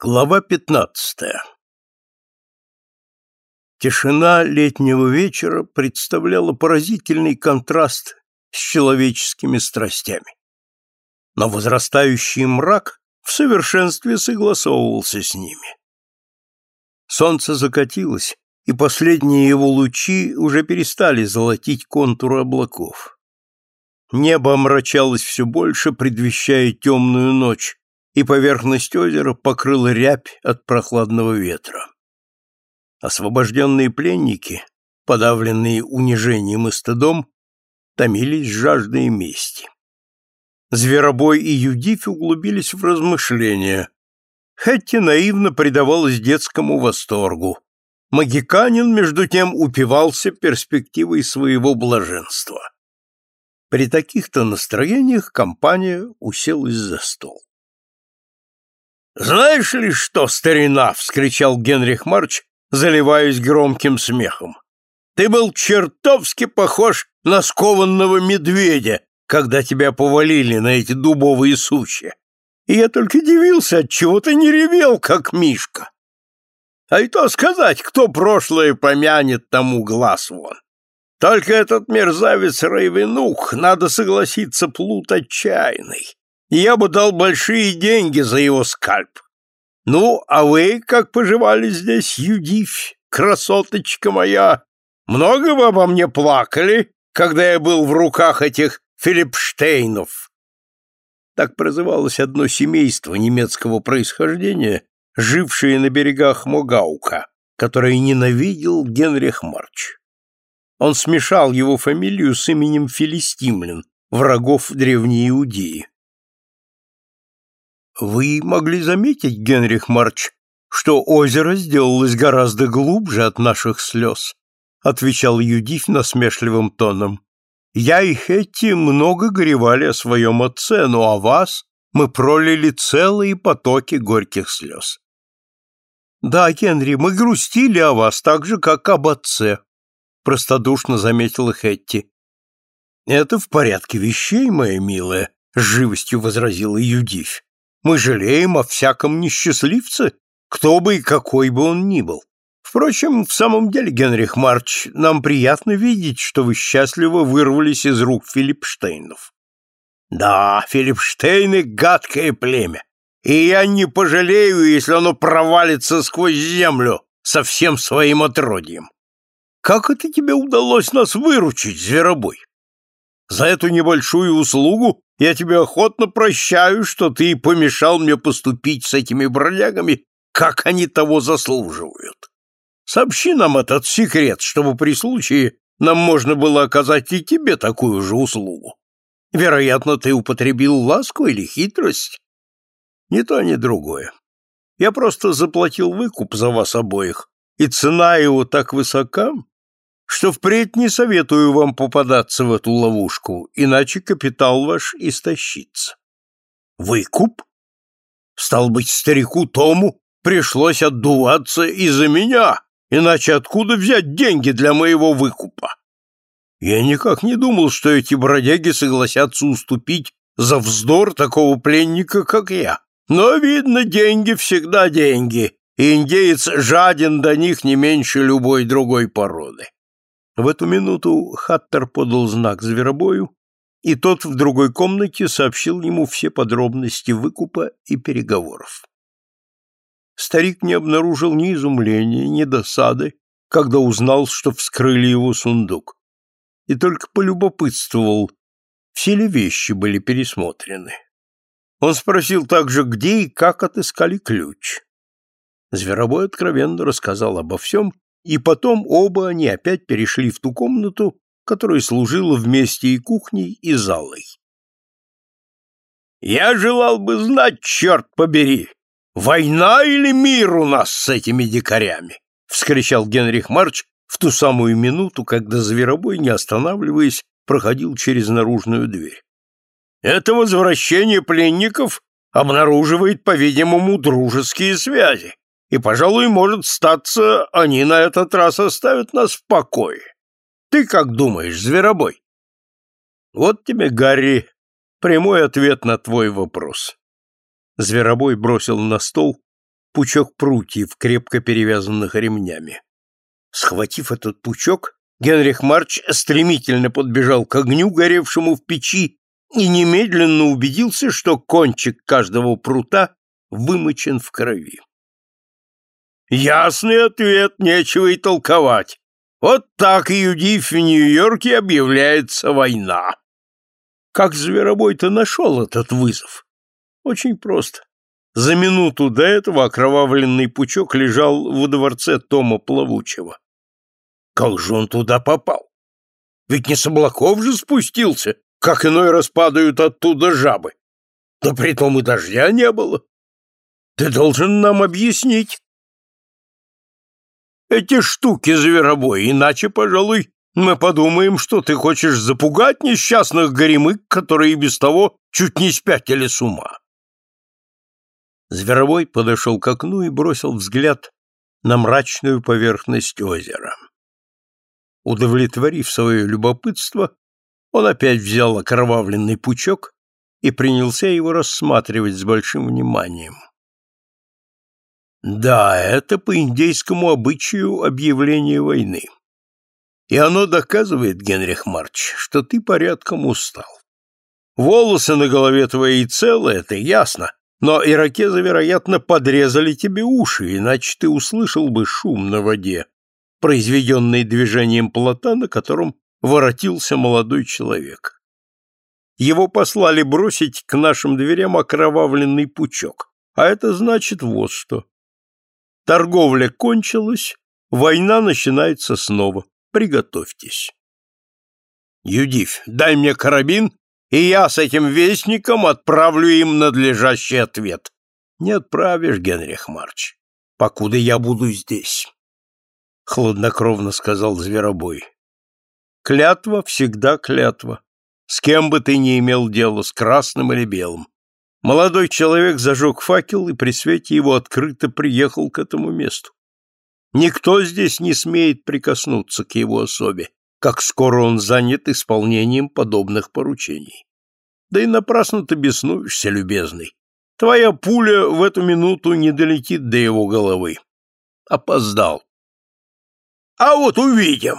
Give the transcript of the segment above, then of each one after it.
Глава пятнадцатая Тишина летнего вечера представляла поразительный контраст с человеческими страстями. Но возрастающий мрак в совершенстве согласовывался с ними. Солнце закатилось, и последние его лучи уже перестали золотить контуры облаков. Небо омрачалось все больше, предвещая темную ночь, и поверхность озера покрыла рябь от прохладного ветра. Освобожденные пленники, подавленные унижением и стыдом, томились жаждой мести. Зверобой и Юдифь углубились в размышления. Хэтти наивно предавалась детскому восторгу. Магиканин, между тем, упивался перспективой своего блаженства. При таких-то настроениях компания уселась за стол. «Знаешь ли что, старина?» — вскричал Генрих Марч, заливаясь громким смехом. «Ты был чертовски похож на скованного медведя, когда тебя повалили на эти дубовые сучья. И я только дивился, отчего ты не ревел, как Мишка. А и то сказать, кто прошлое помянет, тому глаз вон. Только этот мерзавец Рейвенух, надо согласиться, плут отчаянный я бы дал большие деньги за его скальп. Ну, а вы как поживали здесь, Юдивь, красоточка моя? Много вы обо мне плакали, когда я был в руках этих Филипштейнов?» Так прозывалось одно семейство немецкого происхождения, жившее на берегах Могаука, которое ненавидел Генрих Марч. Он смешал его фамилию с именем Филистимлян, врагов Древней Иудеи. Вы могли заметить, Генрих Марч, что озеро сделалось гораздо глубже от наших слез, отвечал Юдиф насмешливым тоном. Я и Хетти много горевали о своем отце, но о вас мы пролили целые потоки горьких слез. Да, Генри, мы грустили о вас так же, как об отце, простодушно заметила Хетти. Это в порядке вещей, моя милая, с живостью возразила Юдифь. Мы жалеем о всяком несчастливце, кто бы и какой бы он ни был. Впрочем, в самом деле, Генрих Марч, нам приятно видеть, что вы счастливо вырвались из рук Филиппштейнов. Да, Филиппштейны — гадкое племя, и я не пожалею, если оно провалится сквозь землю со всем своим отродьем. Как это тебе удалось нас выручить, зверобой? За эту небольшую услугу я тебе охотно прощаю, что ты помешал мне поступить с этими бродягами, как они того заслуживают. Сообщи нам этот секрет, чтобы при случае нам можно было оказать и тебе такую же услугу. Вероятно, ты употребил ласку или хитрость? Ни то, ни другое. Я просто заплатил выкуп за вас обоих, и цена его так высока, что впредь не советую вам попадаться в эту ловушку, иначе капитал ваш истощится. Выкуп? Стал быть, старику Тому пришлось отдуваться из-за меня, иначе откуда взять деньги для моего выкупа? Я никак не думал, что эти бродяги согласятся уступить за вздор такого пленника, как я. Но, видно, деньги всегда деньги, и индеец жаден до них не меньше любой другой породы. В эту минуту Хаттер подал знак зверобою, и тот в другой комнате сообщил ему все подробности выкупа и переговоров. Старик не обнаружил ни изумления, ни досады, когда узнал, что вскрыли его сундук, и только полюбопытствовал, все ли вещи были пересмотрены. Он спросил также, где и как отыскали ключ. Зверобой откровенно рассказал обо всем и потом оба они опять перешли в ту комнату, которая служила вместе и кухней, и залой. «Я желал бы знать, черт побери, война или мир у нас с этими дикарями!» — вскричал Генрих Марч в ту самую минуту, когда Зверобой, не останавливаясь, проходил через наружную дверь. «Это возвращение пленников обнаруживает, по-видимому, дружеские связи и, пожалуй, может статься, они на этот раз оставят нас в покое. Ты как думаешь, зверобой? Вот тебе, Гарри, прямой ответ на твой вопрос. Зверобой бросил на стол пучок прутьев, крепко перевязанных ремнями. Схватив этот пучок, Генрих Марч стремительно подбежал к огню, горевшему в печи, и немедленно убедился, что кончик каждого прута вымочен в крови. Ясный ответ, нечего и толковать. Вот так Юдив в Нью-Йорке объявляется война. Как зверобой-то нашел этот вызов? Очень просто. За минуту до этого окровавленный пучок лежал во дворце Тома Плавучего. Как же он туда попал? Ведь не с облаков же спустился, как иной раз падают оттуда жабы. Да притом и дождя не было. Ты должен нам объяснить. Эти штуки, зверобой, иначе, пожалуй, мы подумаем, что ты хочешь запугать несчастных горемык, которые без того чуть не спятили с ума. Зверовой подошел к окну и бросил взгляд на мрачную поверхность озера. Удовлетворив свое любопытство, он опять взял окровавленный пучок и принялся его рассматривать с большим вниманием. Да, это по индейскому обычаю объявление войны. И оно доказывает, Генрих Марч, что ты порядком устал. Волосы на голове твои целы, это ясно, но иракезы, вероятно, подрезали тебе уши, иначе ты услышал бы шум на воде, произведенный движением плота, на котором воротился молодой человек. Его послали бросить к нашим дверям окровавленный пучок, а это значит вот что. Торговля кончилась, война начинается снова. Приготовьтесь. Юдив, дай мне карабин, и я с этим вестником отправлю им надлежащий ответ. Не отправишь, Генрих Марч, покуда я буду здесь. — хладнокровно сказал Зверобой. «Клятва всегда клятва. С кем бы ты ни имел дело, с красным или белым. Молодой человек зажег факел и при свете его открыто приехал к этому месту. Никто здесь не смеет прикоснуться к его особе, как скоро он занят исполнением подобных поручений. Да и напрасно ты беснуешься, любезный. Твоя пуля в эту минуту не долетит до его головы. Опоздал. А вот увидим.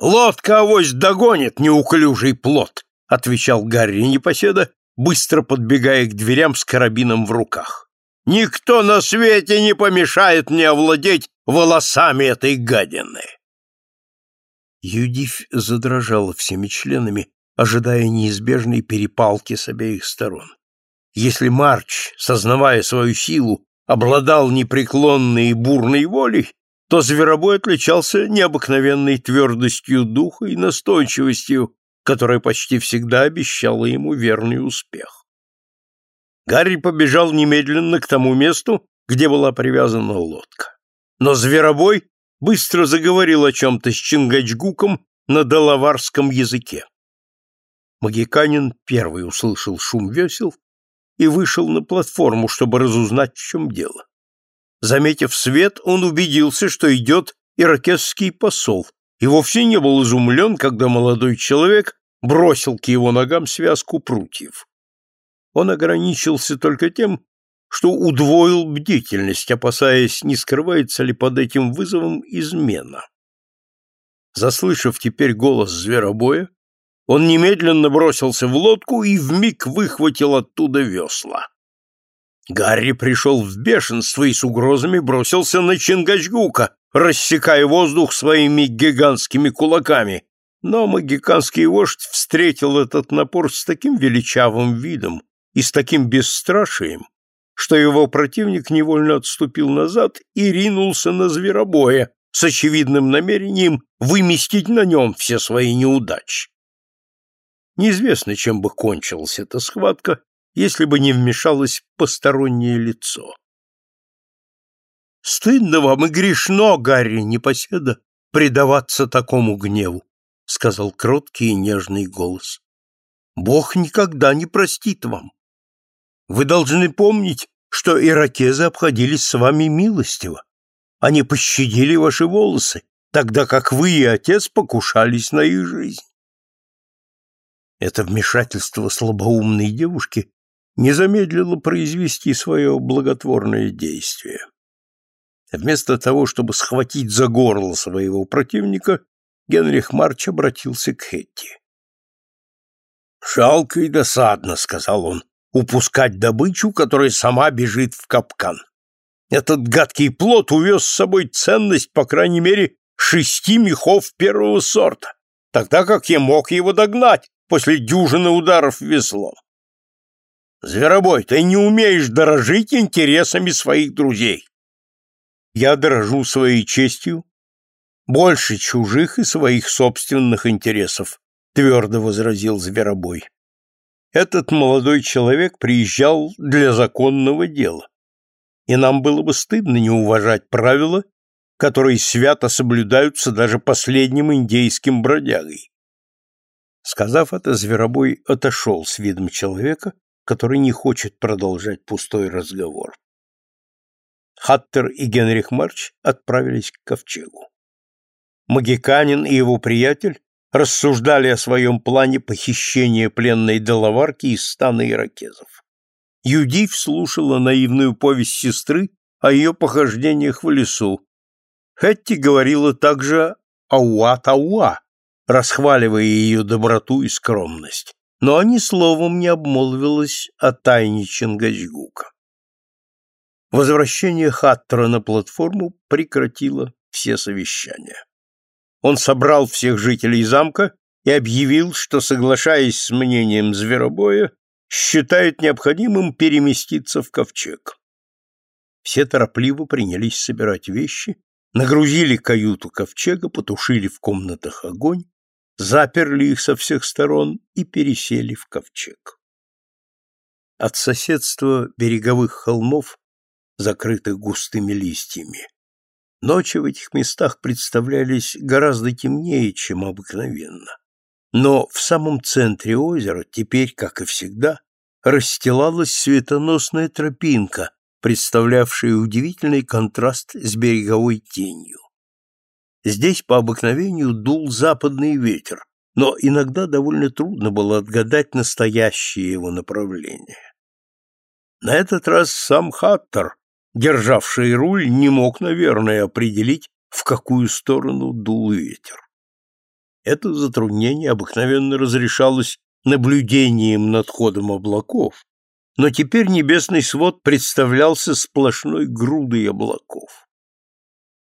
Лодка авось догонит неуклюжий плод, отвечал Гарри Непоседа, быстро подбегая к дверям с карабином в руках. Никто на свете не помешает мне овладеть волосами этой гадины. Юдив задрожала всеми членами, ожидая неизбежной перепалки с обеих сторон. Если Марч, сознавая свою силу, обладал непреклонной и бурной волей, то Зверобой отличался необыкновенной твердостью духа и настойчивостью, которая почти всегда обещала ему верный успех. Гарри побежал немедленно к тому месту, где была привязана лодка. Но Зверобой быстро заговорил о чем-то с Чингачгуком на далаварском языке. Магиканин первый услышал шум весел и вышел на платформу, чтобы разузнать, в чем дело. Заметив свет, он убедился, что идет иракесский посол, и вовсе не был изумлен, когда молодой человек бросил к его ногам связку прутьев. Он ограничился только тем, что удвоил бдительность, опасаясь, не скрывается ли под этим вызовом измена. Заслышав теперь голос зверобоя, он немедленно бросился в лодку и вмиг выхватил оттуда весла. Гарри пришел в бешенство и с угрозами бросился на Чингачгука, рассекая воздух своими гигантскими кулаками. Но магиканский вождь встретил этот напор с таким величавым видом и с таким бесстрашием, что его противник невольно отступил назад и ринулся на зверобоя с очевидным намерением выместить на нем все свои неудачи. Неизвестно, чем бы кончилась эта схватка, если бы не вмешалось постороннее лицо. «Стыдно вам и грешно, Гарри, непоседа, предаваться такому гневу», — сказал кроткий и нежный голос. «Бог никогда не простит вам. Вы должны помнить, что иракезы обходились с вами милостиво. Они пощадили ваши волосы, тогда как вы и отец покушались на их жизнь. Это вмешательство слабоумной девушки не замедлило произвести свое благотворное действие. Вместо того, чтобы схватить за горло своего противника, Генрих Марч обратился к Хетти. «Жалко и досадно», — сказал он, — «упускать добычу, которая сама бежит в капкан. Этот гадкий плод увез с собой ценность, по крайней мере, шести мехов первого сорта, тогда как я мог его догнать после дюжины ударов веслом. Зверобой, ты не умеешь дорожить интересами своих друзей. Я дорожу своей честью больше чужих и своих собственных интересов, твердо возразил Зверобой. Этот молодой человек приезжал для законного дела, и нам было бы стыдно не уважать правила, которые свято соблюдаются даже последним индейским бродягой. Сказав это, Зверобой отошел с видом человека, который не хочет продолжать пустой разговор. Хаттер и Генрих Марч отправились к ковчегу. Магиканин и его приятель рассуждали о своем плане похищения пленной доловарки из стана иракезов. Юдив слушала наивную повесть сестры о ее похождениях в лесу. Хетти говорила также «ауа-тауа», расхваливая ее доброту и скромность но ни словом не обмолвилась о тайне Чингачгука. Возвращение Хаттера на платформу прекратило все совещания. Он собрал всех жителей замка и объявил, что, соглашаясь с мнением Зверобоя, считает необходимым переместиться в ковчег. Все торопливо принялись собирать вещи, нагрузили каюту ковчега, потушили в комнатах огонь заперли их со всех сторон и пересели в ковчег. От соседства береговых холмов, закрытых густыми листьями, ночи в этих местах представлялись гораздо темнее, чем обыкновенно. Но в самом центре озера, теперь, как и всегда, расстилалась светоносная тропинка, представлявшая удивительный контраст с береговой тенью. Здесь по обыкновению дул западный ветер, но иногда довольно трудно было отгадать настоящее его направление. На этот раз сам Хаттер, державший руль, не мог, наверное, определить, в какую сторону дул ветер. Это затруднение обыкновенно разрешалось наблюдением над ходом облаков, но теперь небесный свод представлялся сплошной грудой облаков.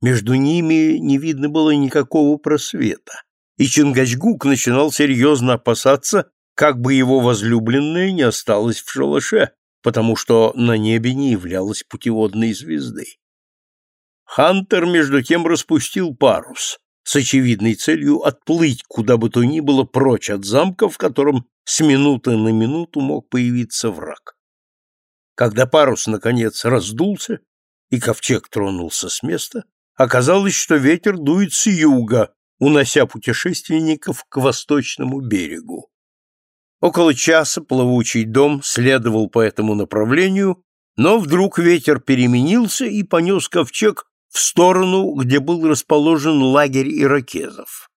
Между ними не видно было никакого просвета, и Чингачгук начинал серьезно опасаться, как бы его возлюбленная не осталась в шалаше, потому что на небе не являлась путеводной звездой. Хантер, между тем, распустил парус с очевидной целью отплыть куда бы то ни было прочь от замка, в котором с минуты на минуту мог появиться враг. Когда парус, наконец, раздулся, и ковчег тронулся с места, Оказалось, что ветер дует с юга, унося путешественников к восточному берегу. Около часа плавучий дом следовал по этому направлению, но вдруг ветер переменился и понес ковчег в сторону, где был расположен лагерь иракезов.